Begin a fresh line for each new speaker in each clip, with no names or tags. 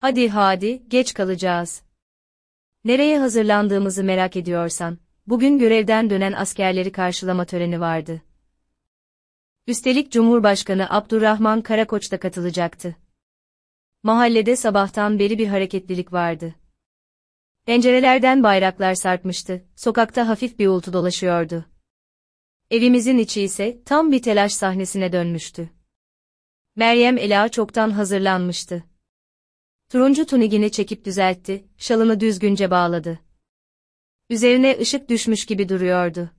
Hadi hadi, geç kalacağız. Nereye hazırlandığımızı merak ediyorsan, bugün görevden dönen askerleri karşılama töreni vardı. Üstelik Cumhurbaşkanı Abdurrahman Karakoç da katılacaktı. Mahallede sabahtan beri bir hareketlilik vardı. Pencerelerden bayraklar sarkmıştı, sokakta hafif bir uğultu dolaşıyordu. Evimizin içi ise tam bir telaş sahnesine dönmüştü. Meryem Ela çoktan hazırlanmıştı. Turuncu tunigini çekip düzeltti, şalını düzgünce bağladı. Üzerine ışık düşmüş gibi duruyordu.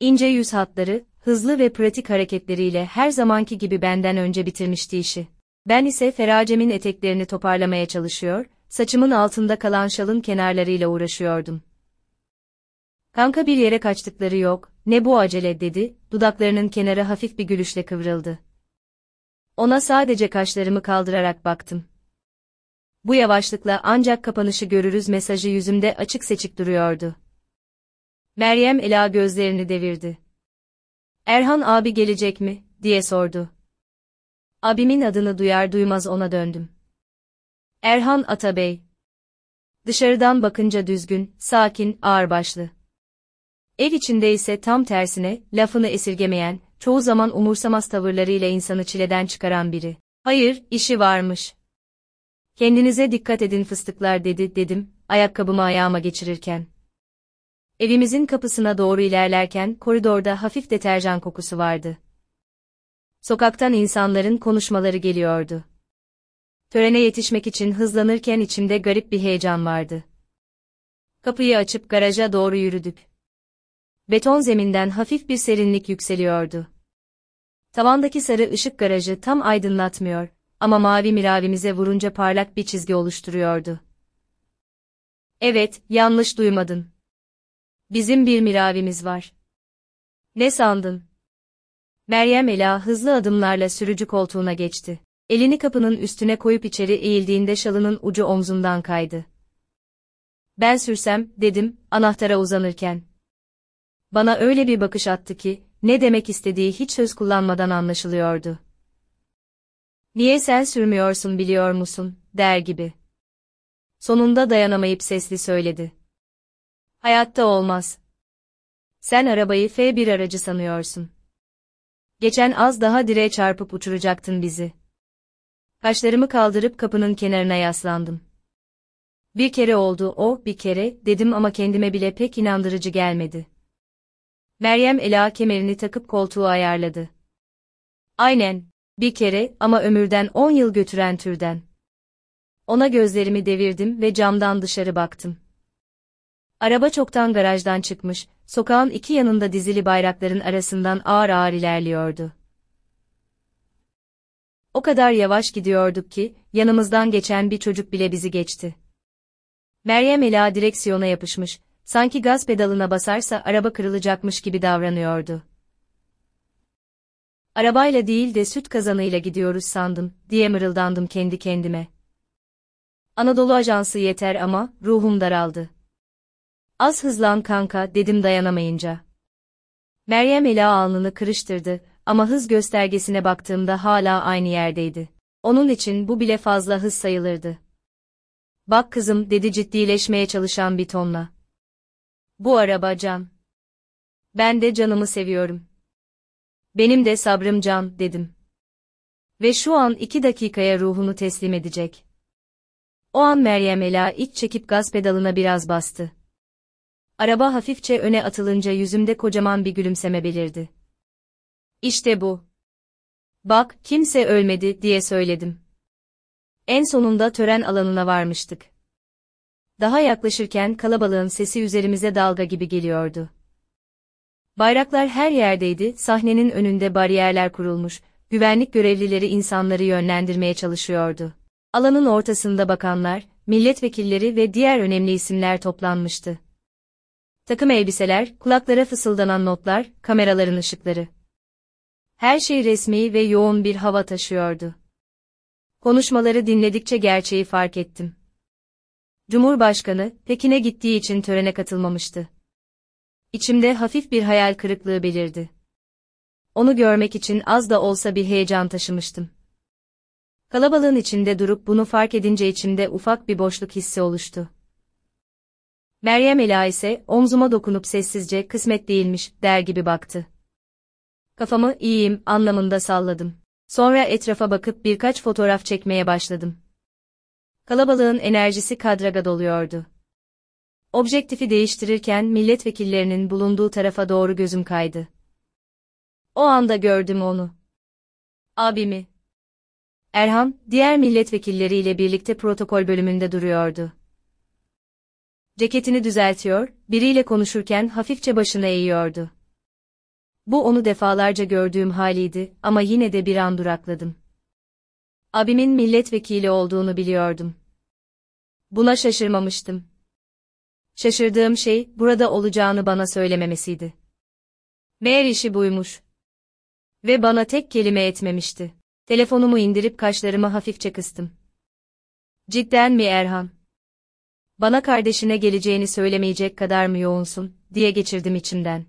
İnce yüz hatları, hızlı ve pratik hareketleriyle her zamanki gibi benden önce bitirmişti işi. Ben ise Ferace'min eteklerini toparlamaya çalışıyor, saçımın altında kalan şalın kenarlarıyla uğraşıyordum. Kanka bir yere kaçtıkları yok, ne bu acele dedi, dudaklarının kenarı hafif bir gülüşle kıvrıldı. Ona sadece kaşlarımı kaldırarak baktım. Bu yavaşlıkla ancak kapanışı görürüz mesajı yüzümde açık seçik duruyordu. Meryem Ela gözlerini devirdi. Erhan abi gelecek mi, diye sordu. Abimin adını duyar duymaz ona döndüm. Erhan Atabey. Dışarıdan bakınca düzgün, sakin, ağırbaşlı. Ev içinde ise tam tersine, lafını esirgemeyen, çoğu zaman umursamaz tavırlarıyla insanı çileden çıkaran biri. Hayır, işi varmış. Kendinize dikkat edin fıstıklar dedi dedim, ayakkabımı ayağıma geçirirken. Evimizin kapısına doğru ilerlerken koridorda hafif deterjan kokusu vardı. Sokaktan insanların konuşmaları geliyordu. Törene yetişmek için hızlanırken içimde garip bir heyecan vardı. Kapıyı açıp garaja doğru yürüdük. Beton zeminden hafif bir serinlik yükseliyordu. Tavandaki sarı ışık garajı tam aydınlatmıyor ama mavi miravimize vurunca parlak bir çizgi oluşturuyordu. Evet, yanlış duymadın. Bizim bir miravimiz var. Ne sandın? Meryem Ela hızlı adımlarla sürücü koltuğuna geçti. Elini kapının üstüne koyup içeri eğildiğinde şalının ucu omzundan kaydı. Ben sürsem, dedim, anahtara uzanırken. Bana öyle bir bakış attı ki, ne demek istediği hiç söz kullanmadan anlaşılıyordu. Niye sen sürmüyorsun biliyor musun, der gibi. Sonunda dayanamayıp sesli söyledi. Hayatta olmaz. Sen arabayı F1 aracı sanıyorsun. Geçen az daha direğe çarpıp uçuracaktın bizi. Kaşlarımı kaldırıp kapının kenarına yaslandım. Bir kere oldu o, bir kere, dedim ama kendime bile pek inandırıcı gelmedi. Meryem Ela kemerini takıp koltuğu ayarladı. Aynen, bir kere ama ömürden on yıl götüren türden. Ona gözlerimi devirdim ve camdan dışarı baktım. Araba çoktan garajdan çıkmış, sokağın iki yanında dizili bayrakların arasından ağır ağır ilerliyordu. O kadar yavaş gidiyorduk ki, yanımızdan geçen bir çocuk bile bizi geçti. Meryem Ela direksiyona yapışmış, sanki gaz pedalına basarsa araba kırılacakmış gibi davranıyordu. Arabayla değil de süt kazanıyla gidiyoruz sandım, diye mırıldandım kendi kendime. Anadolu Ajansı yeter ama, ruhum daraldı. Az hızlan kanka, dedim dayanamayınca. Meryem Ela alnını kırıştırdı, ama hız göstergesine baktığımda hala aynı yerdeydi. Onun için bu bile fazla hız sayılırdı. Bak kızım, dedi ciddileşmeye çalışan bir tonla. Bu araba can. Ben de canımı seviyorum. Benim de sabrım can, dedim. Ve şu an iki dakikaya ruhunu teslim edecek. O an Meryem Ela iç çekip gaz pedalına biraz bastı. Araba hafifçe öne atılınca yüzümde kocaman bir gülümseme belirdi. İşte bu. Bak, kimse ölmedi, diye söyledim. En sonunda tören alanına varmıştık. Daha yaklaşırken kalabalığın sesi üzerimize dalga gibi geliyordu. Bayraklar her yerdeydi, sahnenin önünde bariyerler kurulmuş, güvenlik görevlileri insanları yönlendirmeye çalışıyordu. Alanın ortasında bakanlar, milletvekilleri ve diğer önemli isimler toplanmıştı. Takım elbiseler, kulaklara fısıldanan notlar, kameraların ışıkları. Her şey resmi ve yoğun bir hava taşıyordu. Konuşmaları dinledikçe gerçeği fark ettim. Cumhurbaşkanı, Pekin'e gittiği için törene katılmamıştı. İçimde hafif bir hayal kırıklığı belirdi. Onu görmek için az da olsa bir heyecan taşımıştım. Kalabalığın içinde durup bunu fark edince içimde ufak bir boşluk hissi oluştu. Meryem Ela ise omzuma dokunup sessizce kısmet değilmiş der gibi baktı. Kafamı iyiyim anlamında salladım. Sonra etrafa bakıp birkaç fotoğraf çekmeye başladım. Kalabalığın enerjisi kadraga doluyordu. Objektifi değiştirirken milletvekillerinin bulunduğu tarafa doğru gözüm kaydı. O anda gördüm onu. Abimi. Erhan, diğer milletvekilleriyle birlikte protokol bölümünde duruyordu. Ceketini düzeltiyor, biriyle konuşurken hafifçe başını eğiyordu. Bu onu defalarca gördüğüm haliydi ama yine de bir an durakladım. Abimin milletvekili olduğunu biliyordum. Buna şaşırmamıştım. Şaşırdığım şey, burada olacağını bana söylememesiydi. Meğer işi buymuş. Ve bana tek kelime etmemişti. Telefonumu indirip kaşlarımı hafifçe kıstım. Cidden mi Erhan? Bana kardeşine geleceğini söylemeyecek kadar mı yoğunsun, diye geçirdim içimden.